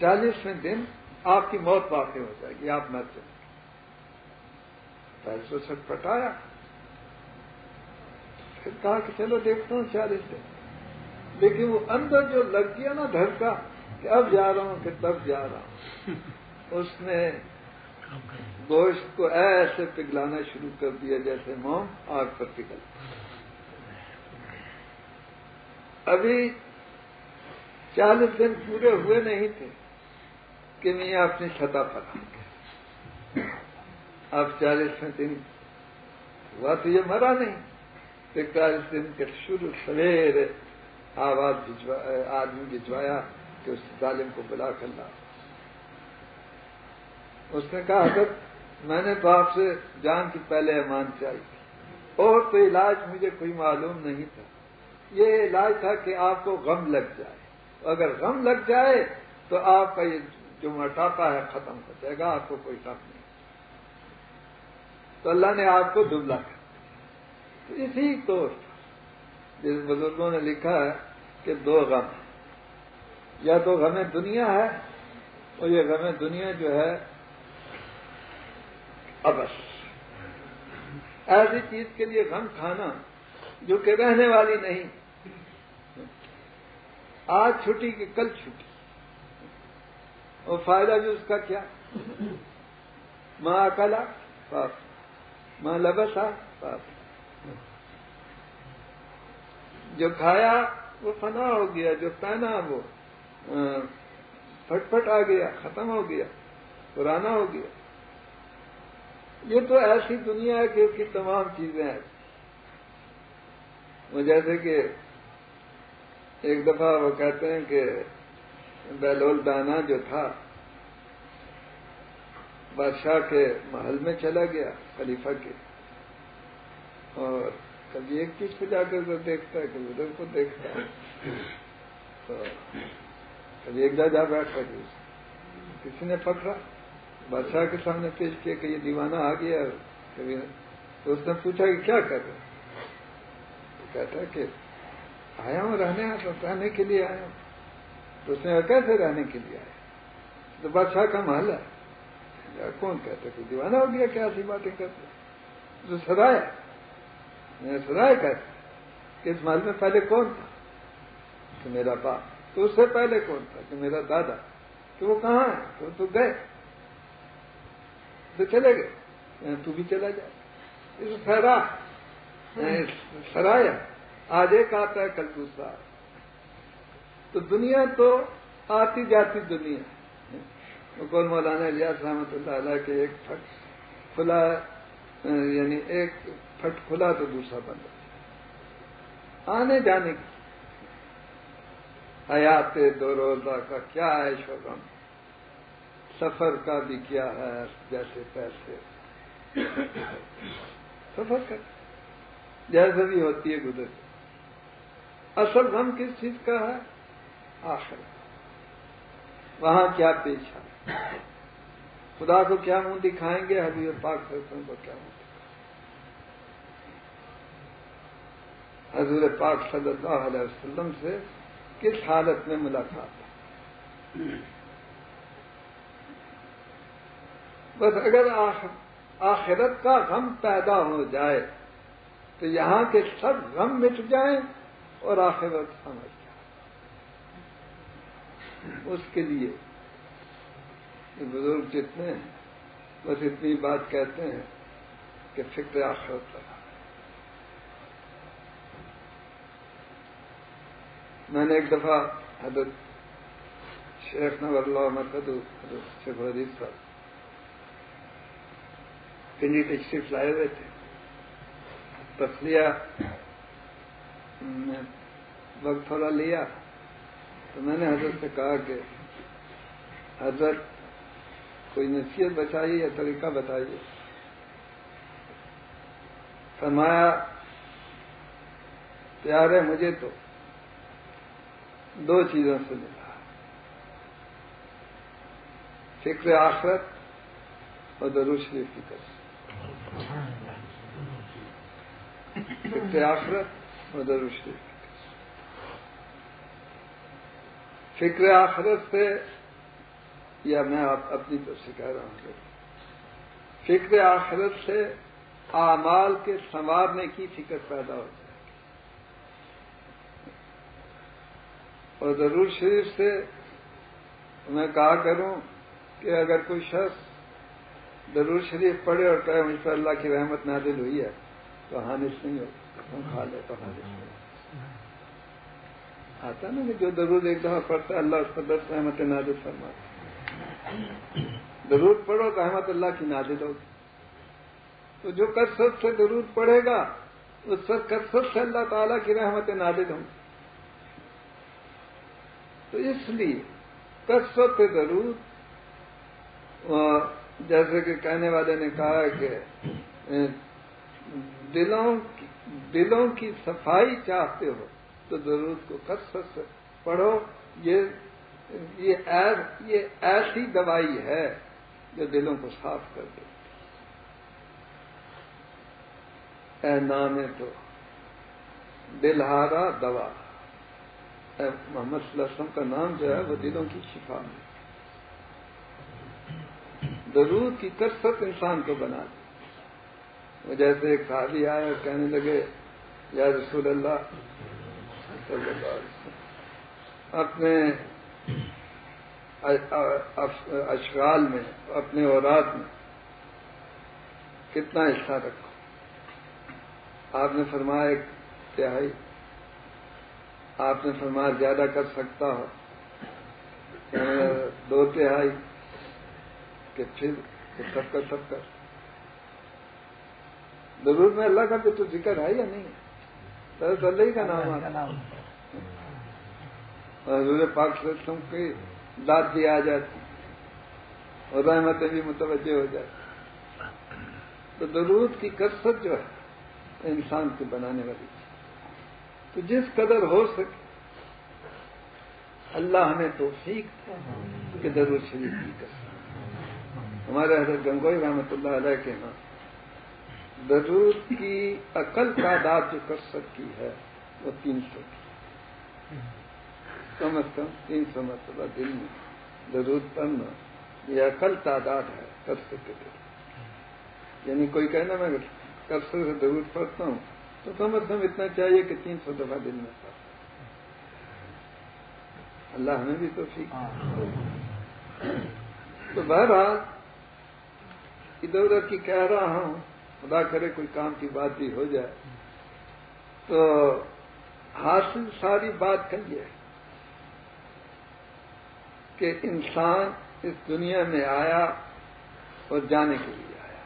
چالیسویں دن آپ کی موت واقع ہو جائے گی آپ مر جائیں گے۔ پیسوں سٹ پٹایا۔ پھر کہا کہ چلو دیکھتا ہوں چالیس دن لیکن وہ اندر جو لگ گیا نا گھر کا کہ اب جا رہا ہوں کہ تب جا رہا ہوں۔ اس نے گوشت کو ایسے پگلانا شروع کر دیا جیسے موم آگ پر پگل ابھی چالیس دن پورے ہوئے نہیں تھے کہ میں اپنی سطح پر آ گیا اب چالیسویں دن ہوا تو یہ مرا نہیں۔ کہ دن کے شروع سویرے آواز آدمی بھجوایا کہ اس ظالم کو بلا کر لا اس نے کہا، حضرت، میں نے تو آپ سے جان کی پہلے امان چاہی تھی اور تو علاج مجھے کوئی معلوم نہیں تھا۔ یہ علاج تھا کہ آپ کو غم لگ جائے۔ اگر غم لگ جائے تو آپ کا یہ جو موٹاپا ہے ختم ہو جائے گا، آپ کو کوئی غم نہیں۔ تو اللہ نے آپ کو دبلا کر اسی طور جس بزرگوں نے لکھا ہے کہ دو غم یا تو غم دنیا ہے اور یہ غم دنیا جو ہے ابس ایسی چیز کے لیے غم کھانا جو کہ رہنے والی نہیں۔ آج چھٹی کہ کل چھٹی۔ اور فائدہ بھی اس کا کیا؟ ماں اکلا پاپ ماں لبسا پاپ جو کھایا وہ فنا ہو گیا، جو پہنا وہ پھٹ پھٹ آ گیا، ختم ہو گیا، پرانا ہو گیا۔ یہ تو ایسی دنیا ہے کہ اس کی تمام چیزیں ہیں۔ وہ جیسے کہ ایک دفعہ وہ کہتے ہیں کہ بیلول دانا جو تھا، بادشاہ کے محل میں چلا گیا، خلیفہ کے۔ اور کبھی ایک چیز پہ جا کر دیکھتا ہے، کبھی ادھر کو دیکھتا ہے۔ تو کبھی ایک جا جا بیٹھتا کسی نے پکڑا۔ بادشاہ کے سامنے پیش کیا کہ یہ دیوانہ آ گیا کبھی تو اس نے پوچھا کہ کیا کر رہے کہتا کہ آیا ہوں رہنے رہنے کے لیے آیا ہوں۔ تو اس نے کیسے رہنے کے لیے آیا؟ تو بادشاہ کا محل ہے۔ کون کہتا کہ دیوانہ ہو گیا، کیا ایسی باتیں کرتے تو سدایا میں نے سدایا کہتا کہ اس محل میں پہلے کون تھا؟ کہ میرا باپ۔ تو اس سے پہلے کون تھا؟ کہ میرا دادا۔ کہ وہ کہاں ہے؟ تو تو گئے۔ تو چلے گئے۔ یعنی تو بھی چلا جائے۔ اس سرا یعنی سرایا، آج ایک آتا ہے، کل دوسرا تو دنیا تو آتی جاتی دنیا۔ کون مولانا الیاس رحمۃ اللہ علیہ کے ایک پھٹ کھلا یعنی ایک پھٹ کھلا تو دوسرا بند۔ آنے جانے کی۔ حیات دو روزہ کا کیا ہے شوگم؟ سفر کا بھی کیا ہے جیسے پیسے۔ سفر کا۔ جیسے بھی ہوتی ہے گزر۔ اصل غم کس چیز کا ہے؟ آخر وہاں کیا پیش ہے؟ خدا کو کیا منہ دکھائیں گے؟ حبیب پاک سرسوں کو کیا منہ حضور پاک صلی اللہ علیہ وسلم سے کس حالت میں ملاقات؟ بس اگر آخرت کا غم پیدا ہو جائے تو یہاں کے سب غم مٹ جائیں اور آخرت سمجھ جائے۔ اس کے لیے بزرگ جتنے ہیں، بس اتنی بات کہتے ہیں کہ فکر آخرت لگا میں نے ایک دفعہ حضرت شیخ نور اللہ مرکز حضرت شیخ حدیث صاحب پنڈی تشریف لائے ہوئے تھے تفریح وقت تھوڑا لیا تو میں نے حضرت سے کہا کہ حضرت، کوئی نصیحت بچائیے یا طریقہ بتائیے؟ فرمایا، پیار ہے مجھے تو۔ دو چیزوں سے ملا۔ فکر آخرت اور درو شریف کی فکر آخرت ادھر فکر آخرت سے یا میں آپ اپنی طرف سے کہہ رہا ہوں فکر آخرت سے اعمال کے سنوارنے کی فکر پیدا ہو جائے اور ضرور شریف سے میں کہا کروں کہ اگر کوئی شخص ضرور شریف پڑھے اور کہے مجھ پر اللہ کی رحمت نادل ہوئی ہے، تو حانث نہیں ہو کھا لے تو حانث آتا نا کہ جو ضرور ایک دفعہ پڑھتا ہے، اللہ اس پر دس رحمت نادل فرما ضرور پڑھو تو احمد اللہ کی نادل ہوگی۔ تو جو کثرت سے ضرور پڑھے گا، اس سے کثرت سے اللہ تعالیٰ کی رحمت نادل ہوں۔ تو اس لیے کثرت ضرور جیسے کہ کہنے والے نے کہا کہ دلوں دلوں کی صفائی چاہتے ہو تو ضرورت کو کثرت سے پڑھو۔ یہ یہ ایسی دوائی ہے جو دلوں کو صاف کر دے۔ اے نام تو دلہارا دوا۔ اے محمد صلی اللہ علیہ وسلم کا نام جو ہے وہ دلوں کی شفا میں۔ ضرور کی کثرت انسان کو بنا دے وہ جیسے ایک صحابی آئے اور کہنے لگے، یا رسول اللہ، صلی اللہ علیہ وسلم، اپنے اشغال میں، اپنے اوراد میں کتنا حصہ رکھو۔ آپ نے فرمایا، ایک تہائی۔ آپ نے فرمایا، زیادہ کر سکتا ہو دو تہائی۔ کہ پھر سب کر سب کر۔ ضرور میں اللہ کا بھی تو ذکر ہے یا نہیں؟ ہے اللہ ہی کا نام حضور پاک سم کی داد بھی آ جاتی اور رحمتیں بھی متوجہ ہو جاتی۔ تو ضرورت کی کثرت جو ہے انسان کو بنانے والی۔ تو جس قدر ہو سکے اللہ ہمیں تو سیکھ کہ ضرور شریف کی کر ہمارے حضرت گنگوئی رحمۃ اللہ علیہ کے ہاں ضرور کی عقل تعداد جو کر سکتی ہے وہ تین سو کی۔ کم از کم تین سو مرتبہ دن میں ضرور پڑھنا یہ عقل تعداد ہے کر سکتے یعنی کوئی کہنا میں کثر سے ضرور پڑھتا ہوں تو کم از کم اتنا چاہیے کہ تین سو دفعہ دن میں پڑھتا اللہ ہمیں بھی تو ٹھیک تو بہرحال ادھر ادھر کی کہہ رہا ہوں، خدا کرے کوئی کام کی بات بھی ہو جائے۔ تو حاصل ساری بات کہیے کہ انسان اس دنیا میں آیا اور جانے کے لیے آیا۔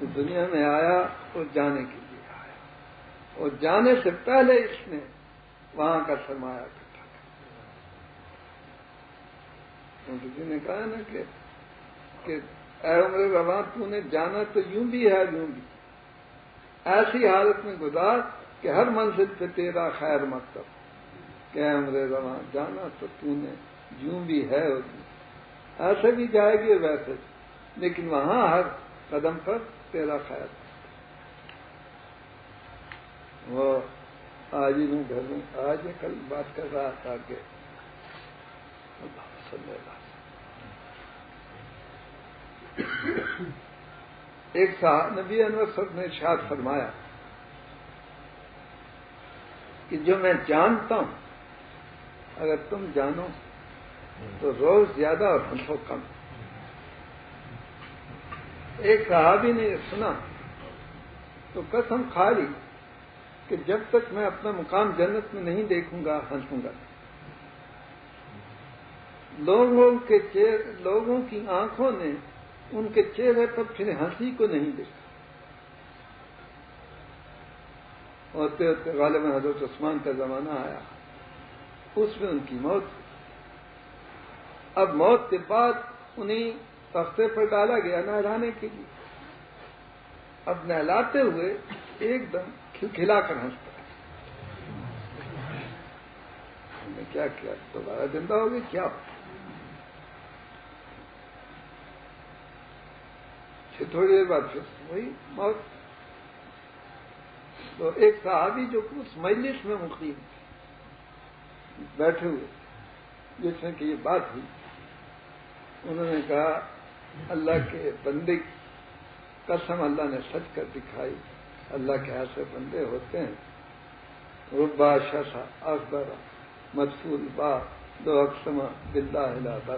اس دنیا میں آیا اور جانے کے لیے آیا۔ اور جانے سے پہلے اس نے وہاں کا سرمایہ اکٹھا کر کسی نے کہا نا کہ اے عمر رواں تو نے جانا تو یوں بھی ہے، یوں بھی۔ ایسی حالت میں گزار کہ ہر منزل پہ تیرا خیر مکتب کہ اے عمر رواں جانا تو تو نے یوں بھی ہے ایسے بھی جائے گی ویسے لیکن وہاں ہر قدم پر تیرا خیر۔ وہ آج ہی میں گھر میں، آج کل بات کر رہا تھا کہ ایک صاحب نبی انور صاحب نے ارشاد فرمایا کہ جو میں جانتا ہوں، اگر تم جانو تو روز زیادہ اور ہنسو کم۔ ایک صحابی نے سنا، تو قسم کھا لی کہ جب تک میں اپنا مقام جنت میں نہیں دیکھوں گا ہنسوں گا۔ لوگوں کے لوگوں کی آنکھوں نے ان کے چہرے پر پھر ہنسی کو نہیں دیکھا ہوتے ہوتے غالب حضرت عثمان کا زمانہ آیا۔ اس میں ان کی موت اب موت کے بعد انہیں تختے پر ڈالا گیا نہلانے کے لیے۔ اب نہلاتے ہوئے ایک دم کھلا کر ہنستا۔ نے کیا کیا؟ دوبارہ زندہ ہو گئی کیا پھر تھوڑی دیر بعد پھر وہی موت۔ تو ایک صحابی جو اس مجلس میں مقیم تھے بیٹھے ہوئے جس میں کہ یہ بات ہوئی۔ انہوں نے کہا، اللہ کے بندے قسم اللہ نے سچ کر دکھائی۔ اللہ کے ایسے بندے ہوتے ہیں۔ ربا شسا اکبر مدفول با دو اقسم بلّہ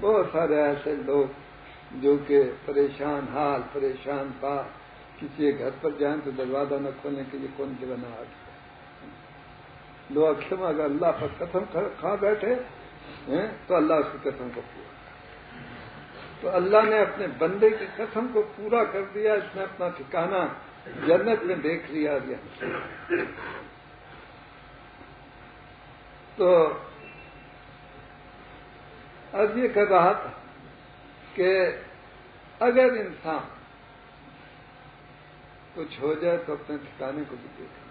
بہت سارے ایسے لوگ جو کہ پریشان حال، پریشان با کسی گھر پر جائیں تو دروازہ نہ کھولنے کے لیے کون سی بنا دو اکثر اگر اللہ پر قسم کھا بیٹھے تو اللہ اس کی قسم کو پورا تو اللہ نے اپنے بندے کی قسم کو پورا کر دیا، اس نے اپنا ٹھکانا جنت میں دیکھ لیا گیا تو اب یہ کر رہا تھا کہ اگر انسان کچھ ہو جائے تو اپنے ٹھکانے کو بھی دیکھیں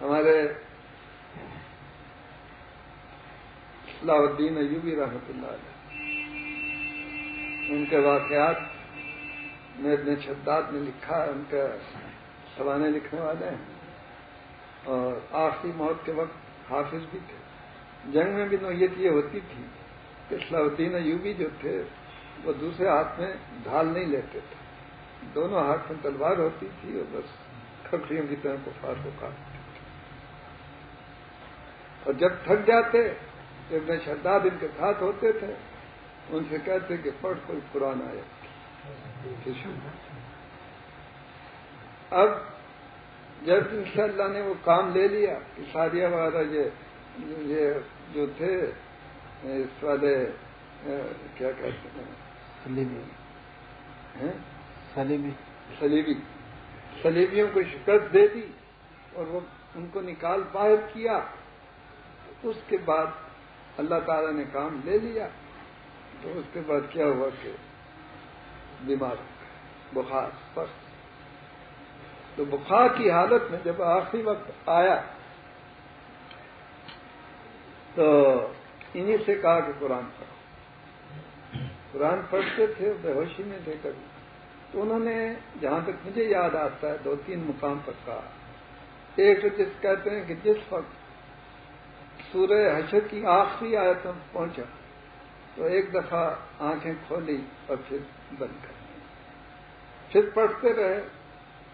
ہمارے صلاح الدین ایوبی رحمۃ اللہ علیہ، ان کے واقعات میں ابن شداد نے لکھا ہے ان کے سوانے لکھنے والے ہیں۔ اور آخری موت کے وقت حافظ بھی تھے۔ جنگ میں بھی نوعیت یہ ہوتی تھی کہ صلاح الدین ایوبی جو تھے، وہ دوسرے ہاتھ میں ڈھال نہیں لیتے تھے۔ دونوں ہاتھ میں تلوار ہوتی تھی اور بس کھکڑیوں کی طرح کفار کو کاٹتے اور جب تھک جاتے، جب میں شداد ان کے ساتھ ہوتے تھے، ان سے کہتے کہ پڑھ کوئی قرآن آیا اب جب ان شاء اللہ نے وہ کام لے لیا، کہ ساریہ وغیرہ یہ جو تھے اس والے کیا کہتے ہیں؟ سلیبی سلیبی سلیبیوں کو شکست دے دی اور وہ ان کو نکال باہر کیا۔ اس کے بعد اللہ تعالی نے کام لے لیا۔ تو اس کے بعد کیا ہوا کہ بیمار بخار پس تو بخار کی حالت میں جب آخری وقت آیا تو انہیں سے کہا کہ قرآن پڑھو۔ قرآن پڑھتے تھے بے ہوشی میں تھے کبھی۔ تو انہوں نے جہاں تک مجھے یاد آتا ہے، دو تین مقام پر کہا۔ ایک جس کہتے ہیں کہ جس وقت سورہ حشر کی آخری آیت میں پہنچا، تو ایک دفعہ آنکھیں کھولی اور پھر بند کر پھر پڑھتے رہے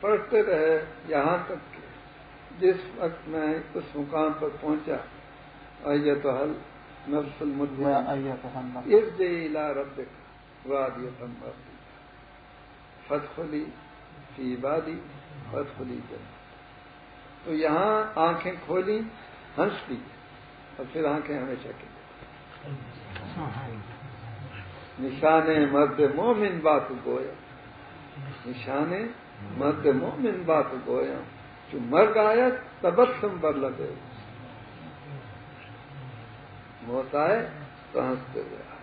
پڑھتے رہے یہاں تک کہ جس وقت میں اس مقام پر پہنچا، آئیے تو حل۔ نفس المدمہ اس دے علا رب وادیت فتخلی فی عبادی فتخلی جن تو یہاں آنکھیں کھولی ہنس لی اور پھر آنکھیں ہمیشہ کی نشان مرد مومن بات گویا۔ نشان مرد مومن بات گویا۔ جو مرگ آیا تبسم بر لگے۔ موت آئے تو ہنستے گیا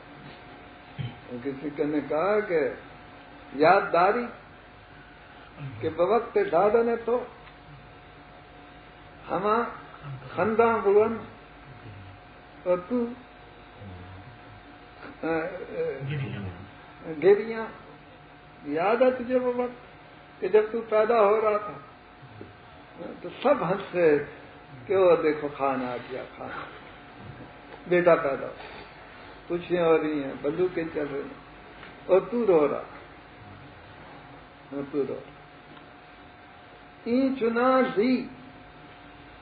کسی کے نے کہا کہ، یادداری کہ بوقت دادا نے تو ہم خندہ بلن اور تو گریاں یاد ہے تجھے وہ وقت کہ جب تو پیدا ہو رہا تھا، تو سب ہنسے کہ وہ دیکھو کھانا آ گیا کھانا۔ بیٹا پیدا ہو۔ خوشیاں ہو رہی ہیں بلو کے چل رہے ہیں؟ اور تو رو رہا۔ این چنا دی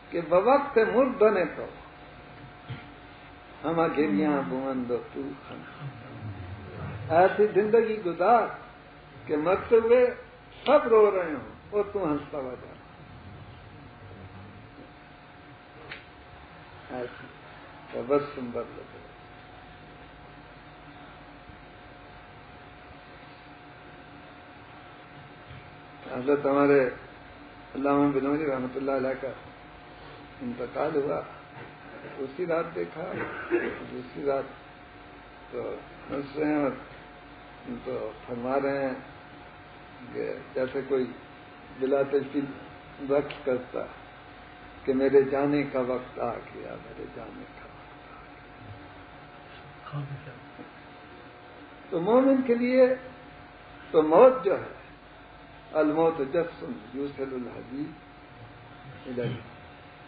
کہ بوقت مرد بنے تو۔ ہم گریاں بون دو تو۔ ایسی زندگی گزار کہ مرتے ہوئے سب رو رہے ہوں اور تو ہنستا ہوا جا ایسی۔ بس سمبر لگے حضرت ہمارے علامہ بنوری رحمۃ اللہ علیہ کا انتقال ہوا۔ اسی رات دیکھا، دوسری رات تو ہنس رہے ہیں اور تو فرما رہے ہیں کہ جیسے کوئی بلا تشکیل وقت کرتا کہ میرے جانے کا وقت آ گیا، میرے جانے کا۔ تو مومن کے لیے تو موت جو ہے، الموت جس یوسل الحبیب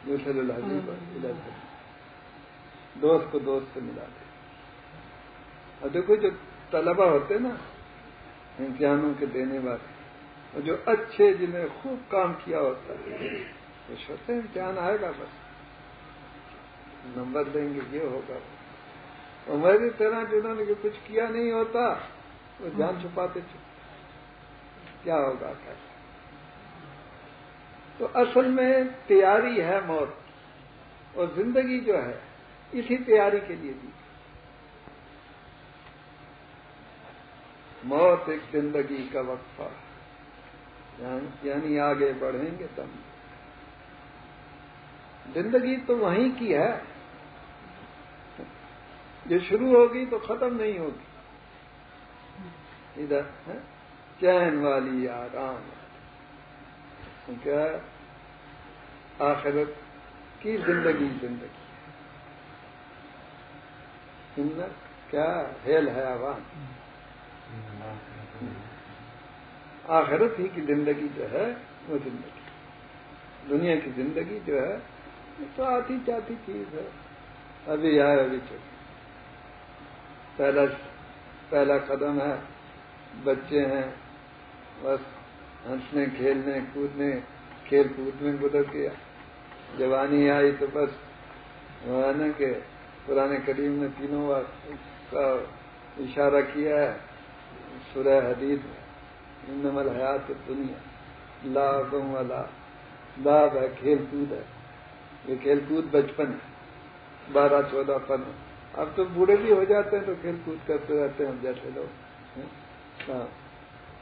یوسل الحبیب دوست کو دوست سے ملا دے۔ اور دیکھو جو طلبہ ہوتے نا، امتحانوں کے دینے والے، اور جو اچھے جنہیں خوب کام کیا ہوتا ہے خوش ہوتے ہیں امتحان آئے گا بس۔ نمبر دیں گے، یہ ہوگا۔ اور میری طرح جنہوں نے کچھ کیا نہیں ہوتا، وہ جان چھپاتے چھپ کیا ہوگا کیسا تو اصل میں تیاری ہے موت، اور زندگی جو ہے، اسی تیاری کے لیے دی۔ موت ایک زندگی کا وقفہ یعنی-, یعنی آگے بڑھیں گے تم زندگی تو وہیں کی ہے۔ جو شروع ہوگی تو ختم نہیں ہوگی۔ ادھر چین والی آرام کیا آخرت کی زندگی زندگی۔ کیا ہیل ہے عوام؟ آخرت ہی کی زندگی جو ہے، وہ زندگی۔ دنیا کی زندگی جو ہے تو آتی جاتی چیز ہے۔ ابھی آئے ابھی چل پہلا پہلا قدم ہے، بچے ہیں، بس ہنسنے، کھیلنے، کودنے، کھیل کود میں گزر گیا جوانی آئی تو بس وہ نا کہ پرانے کریم نے تینوں کا اشارہ کیا ہے۔ سورہ حدید میں نمل حیات دنیا لا گم والا لاب ہے، کھیل کود ہے۔ یہ کھیل کود بچپن ہے، بارہ، چودہ پن اب تو بوڑھے بھی ہو جاتے ہیں تو کھیل کود کرتے رہتے ہیں جیسے لوگ ہاں۔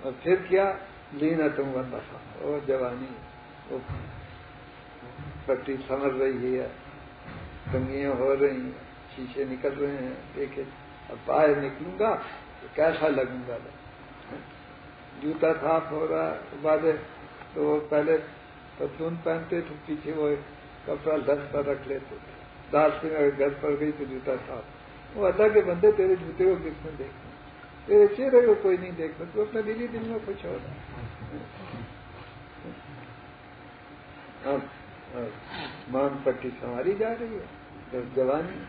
اور پھر کیا؟ لینا تم بندہ اور جوانی۔ وہ پٹی سمجھ رہی ہے کنگیاں ہو رہی ہیں، شیشے نکل رہے ہیں، دیکھے۔ اب باہر نکلوں گا تو کیسا لگوں گا؟ جوتا صاف ہو رہا ہے بعد تو وہ پہلے پتلون پہنتے تو پیچھے وہ کپڑا دس پر رکھ لیتے تھے۔ دال سنگھ اگر گھر پر گئی تو جوتا صاف۔ وہ اللہ کے بندے تیرے جوتے کو کس میں دیکھتے تیرے چہرے کو کوئی نہیں دیکھتا تو اپنے دلی دل میں کچھ ہو رہا ہاں۔ مان پٹی سنواری جا رہی ہے جوانی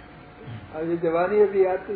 اب یہ جوانی ابھی آتی۔